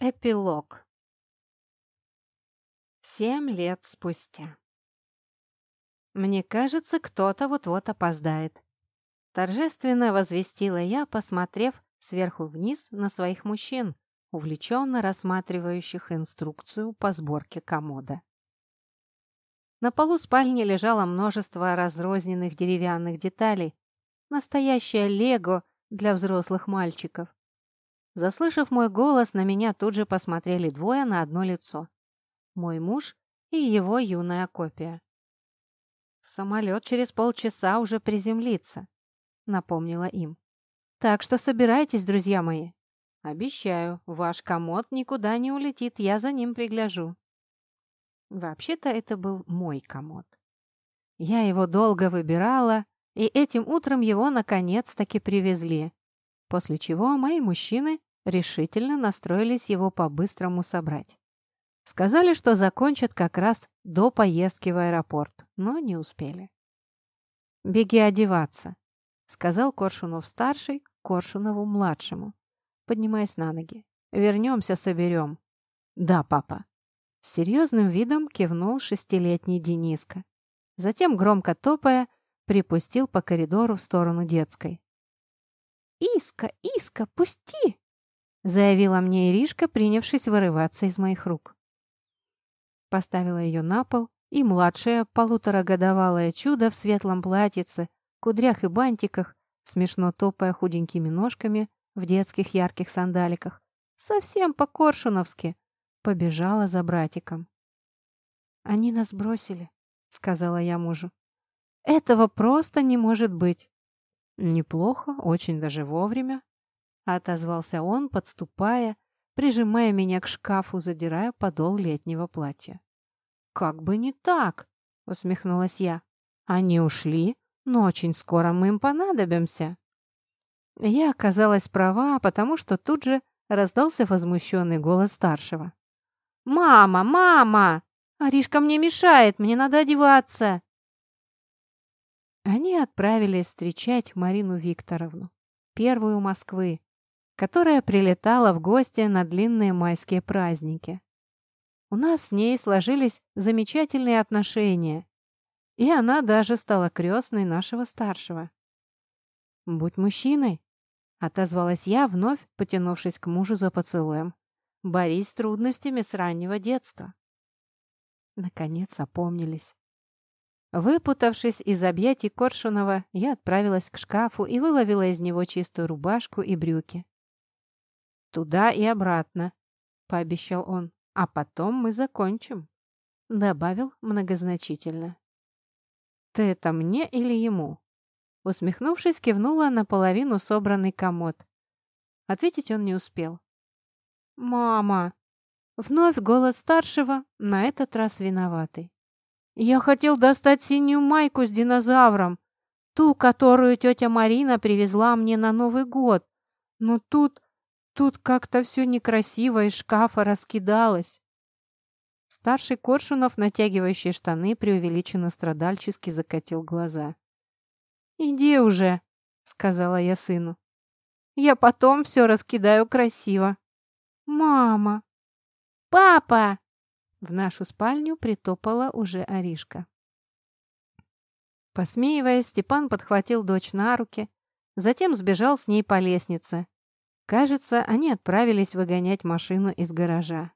Эпилог. Семь лет спустя. «Мне кажется, кто-то вот-вот опоздает», — торжественно возвестила я, посмотрев сверху вниз на своих мужчин, увлеченно рассматривающих инструкцию по сборке комода. На полу спальни лежало множество разрозненных деревянных деталей, настоящее лего для взрослых мальчиков. Заслышав мой голос, на меня тут же посмотрели двое на одно лицо. Мой муж и его юная копия. «Самолет через полчаса уже приземлится», — напомнила им. «Так что собирайтесь, друзья мои. Обещаю, ваш комод никуда не улетит, я за ним пригляжу». Вообще-то это был мой комод. Я его долго выбирала, и этим утром его наконец-таки привезли, после чего мои мужчины решительно настроились его по-быстрому собрать. Сказали, что закончат как раз до поездки в аэропорт, но не успели. «Беги одеваться», — сказал Коршунов-старший Коршунову-младшему, поднимаясь на ноги. «Вернемся, соберем». «Да, папа». С серьезным видом кивнул шестилетний Дениска. Затем, громко топая, припустил по коридору в сторону детской. «Иска, Иска, пусти!» Заявила мне Иришка, принявшись вырываться из моих рук. Поставила ее на пол, и младшее полуторагодовалое чудо в светлом платьице, кудрях и бантиках, смешно топая худенькими ножками в детских ярких сандаликах, совсем по-коршуновски, побежала за братиком. «Они нас бросили», — сказала я мужу. «Этого просто не может быть». «Неплохо, очень даже вовремя», отозвался он, подступая, прижимая меня к шкафу, задирая подол летнего платья. «Как бы не так!» — усмехнулась я. «Они ушли, но очень скоро мы им понадобимся». Я оказалась права, потому что тут же раздался возмущенный голос старшего. «Мама, мама! Аришка мне мешает, мне надо одеваться!» Они отправились встречать Марину Викторовну, первую Москвы, которая прилетала в гости на длинные майские праздники. У нас с ней сложились замечательные отношения, и она даже стала крестной нашего старшего. «Будь мужчиной», — отозвалась я, вновь потянувшись к мужу за поцелуем. «Борись с трудностями с раннего детства». Наконец опомнились. Выпутавшись из объятий Коршунова, я отправилась к шкафу и выловила из него чистую рубашку и брюки. «Туда и обратно», — пообещал он. «А потом мы закончим», — добавил многозначительно. «Ты это мне или ему?» Усмехнувшись, кивнула наполовину собранный комод. Ответить он не успел. «Мама!» Вновь голос старшего, на этот раз виноватый. «Я хотел достать синюю майку с динозавром, ту, которую тетя Марина привезла мне на Новый год. Но тут Тут как-то все некрасиво из шкафа раскидалось. Старший Коршунов, натягивающий штаны, преувеличенно страдальчески закатил глаза. «Иди уже», — сказала я сыну. «Я потом все раскидаю красиво». «Мама!» «Папа!» В нашу спальню притопала уже Аришка. Посмеиваясь, Степан подхватил дочь на руки, затем сбежал с ней по лестнице, Кажется, они отправились выгонять машину из гаража.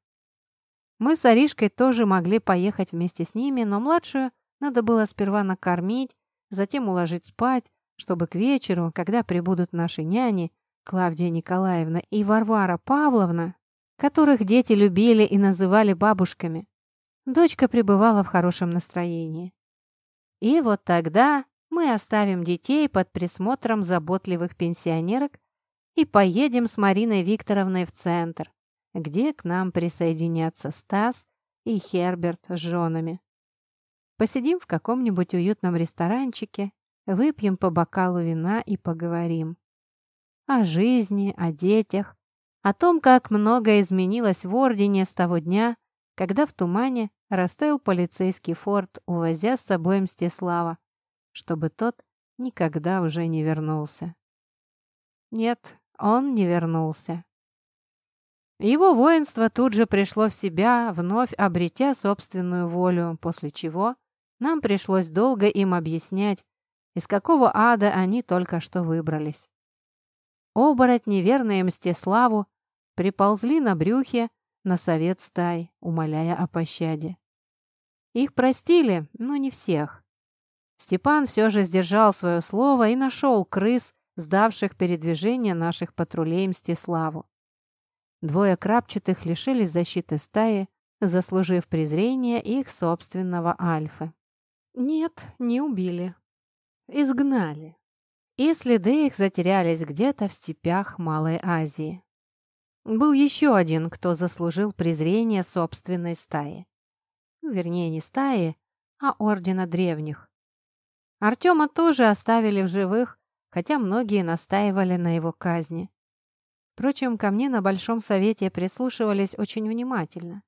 Мы с Аришкой тоже могли поехать вместе с ними, но младшую надо было сперва накормить, затем уложить спать, чтобы к вечеру, когда прибудут наши няни, Клавдия Николаевна и Варвара Павловна, которых дети любили и называли бабушками, дочка пребывала в хорошем настроении. И вот тогда мы оставим детей под присмотром заботливых пенсионерок и поедем с Мариной Викторовной в центр, где к нам присоединятся Стас и Херберт с женами. Посидим в каком-нибудь уютном ресторанчике, выпьем по бокалу вина и поговорим. О жизни, о детях, о том, как многое изменилось в Ордене с того дня, когда в тумане растаял полицейский форт, увозя с собой Мстислава, чтобы тот никогда уже не вернулся. Нет, он не вернулся. Его воинство тут же пришло в себя, вновь обретя собственную волю, после чего нам пришлось долго им объяснять, из какого ада они только что выбрались. Оборотни, верные Мстиславу, приползли на брюхе на совет стай, умоляя о пощаде. Их простили, но не всех. Степан все же сдержал свое слово и нашел крыс, сдавших передвижение наших патрулей Мстиславу. Двое крапчатых лишились защиты стаи, заслужив презрение их собственного альфы. Нет, не убили. Изгнали. И следы их затерялись где-то в степях Малой Азии. Был еще один, кто заслужил презрение собственной стаи. Вернее, не стаи, а Ордена Древних. Артема тоже оставили в живых, хотя многие настаивали на его казни. Впрочем, ко мне на Большом Совете прислушивались очень внимательно.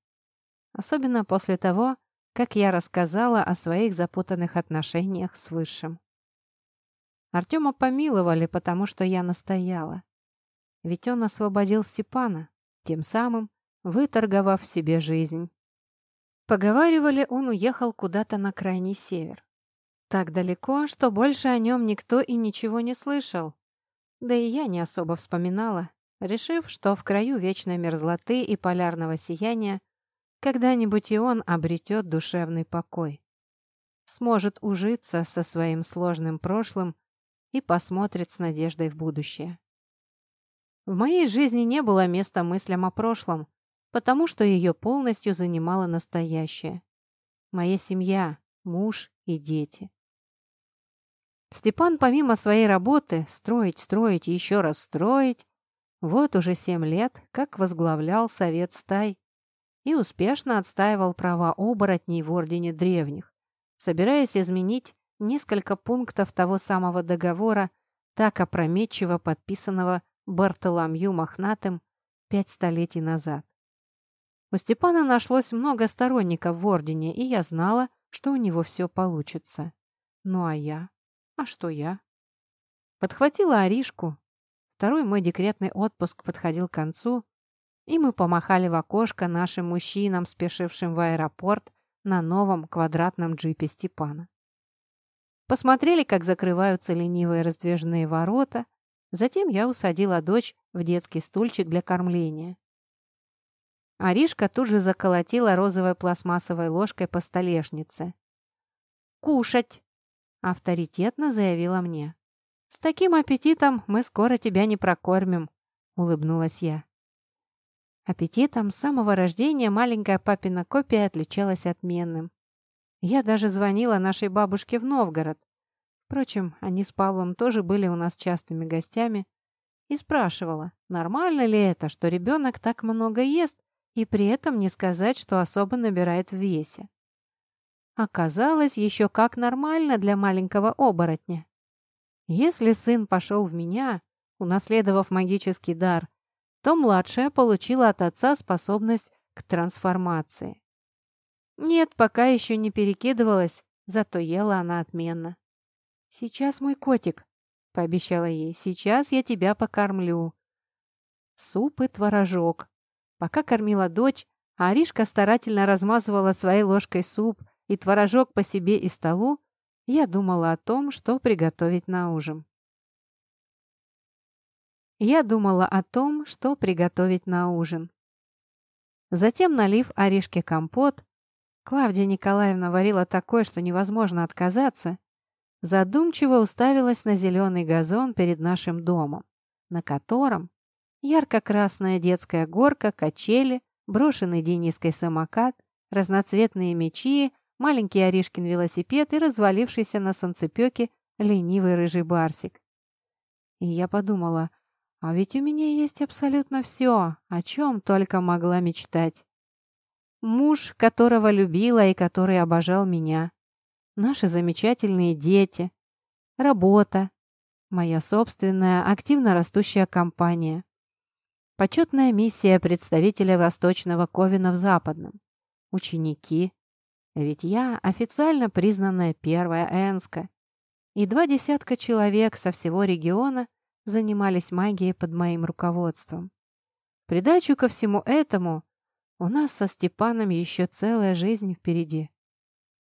Особенно после того, как я рассказала о своих запутанных отношениях с Высшим. Артема помиловали, потому что я настояла. Ведь он освободил Степана, тем самым выторговав себе жизнь. Поговаривали, он уехал куда-то на крайний север. Так далеко, что больше о нем никто и ничего не слышал. Да и я не особо вспоминала, решив, что в краю вечной мерзлоты и полярного сияния когда-нибудь и он обретет душевный покой. Сможет ужиться со своим сложным прошлым и посмотрит с надеждой в будущее. В моей жизни не было места мыслям о прошлом, потому что ее полностью занимало настоящее. Моя семья, муж и дети. Степан помимо своей работы строить, строить и еще раз строить, вот уже семь лет как возглавлял совет стай и успешно отстаивал права оборотней в Ордене Древних, собираясь изменить несколько пунктов того самого договора, так опрометчиво подписанного Бартоломью Мохнатым пять столетий назад. У Степана нашлось много сторонников в Ордене, и я знала, что у него все получится. Ну а я? А что я? Подхватила Аришку. Второй мой декретный отпуск подходил к концу, и мы помахали в окошко нашим мужчинам, спешившим в аэропорт на новом квадратном джипе Степана. Посмотрели, как закрываются ленивые раздвижные ворота, затем я усадила дочь в детский стульчик для кормления. Аришка тут же заколотила розовой пластмассовой ложкой по столешнице. «Кушать!» Авторитетно заявила мне. «С таким аппетитом мы скоро тебя не прокормим», — улыбнулась я. Аппетитом с самого рождения маленькая папина копия отличалась отменным. Я даже звонила нашей бабушке в Новгород. Впрочем, они с Павлом тоже были у нас частыми гостями. И спрашивала, нормально ли это, что ребенок так много ест и при этом не сказать, что особо набирает в весе. Оказалось, еще как нормально для маленького оборотня. Если сын пошел в меня, унаследовав магический дар, то младшая получила от отца способность к трансформации. Нет, пока еще не перекидывалась, зато ела она отменно. «Сейчас, мой котик», — пообещала ей, — «сейчас я тебя покормлю». Суп и творожок. Пока кормила дочь, Аришка старательно размазывала своей ложкой суп, и творожок по себе и столу, я думала о том, что приготовить на ужин. Я думала о том, что приготовить на ужин. Затем, налив орешки компот, Клавдия Николаевна варила такое, что невозможно отказаться, задумчиво уставилась на зеленый газон перед нашим домом, на котором ярко-красная детская горка, качели, брошенный Дениской самокат, разноцветные мечи маленький Аришкин велосипед и развалившийся на солнцепёке ленивый рыжий барсик. И я подумала, а ведь у меня есть абсолютно все, о чем только могла мечтать. Муж, которого любила и который обожал меня. Наши замечательные дети. Работа. Моя собственная, активно растущая компания. Почетная миссия представителя Восточного Ковина в Западном. Ученики. Ведь я официально признанная первая Энска. И два десятка человек со всего региона занимались магией под моим руководством. Придачу ко всему этому у нас со Степаном еще целая жизнь впереди.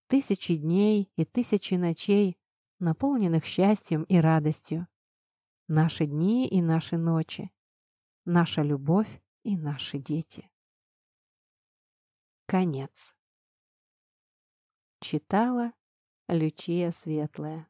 Тысячи дней и тысячи ночей, наполненных счастьем и радостью. Наши дни и наши ночи. Наша любовь и наши дети. Конец. Читала Лючия Светлая.